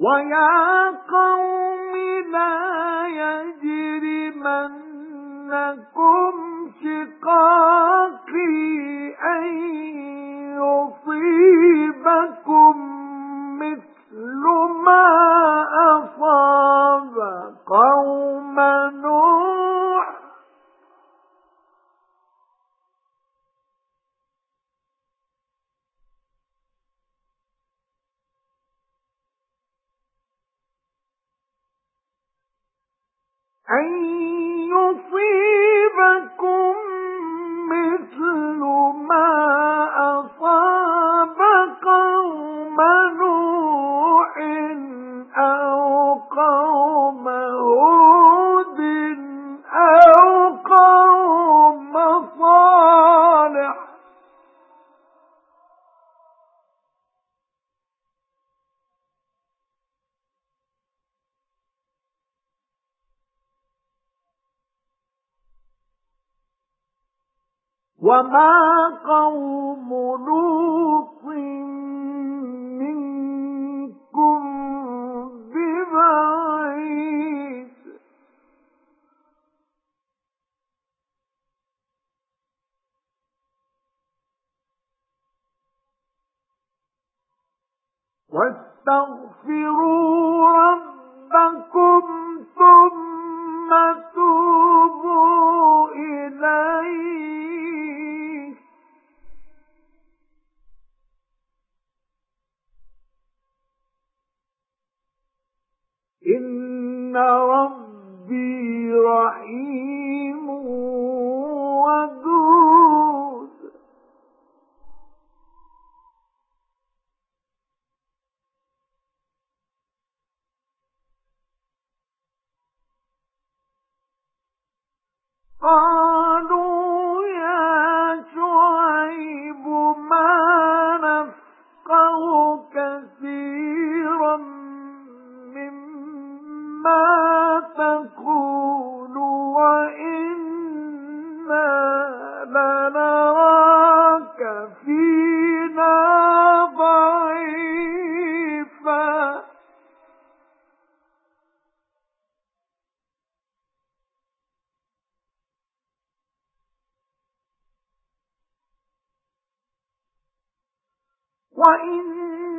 وَيَا قَوْمِ لَا يَجْرِمَنَّكُمْ أن يصيبكم وَمَا قَوْمُ لُوطٍ مِنْكُمْ بِبَعِيدٍ وَاسْتَغْفِرْ رَبِّي رَحِيمٌ 欢迎。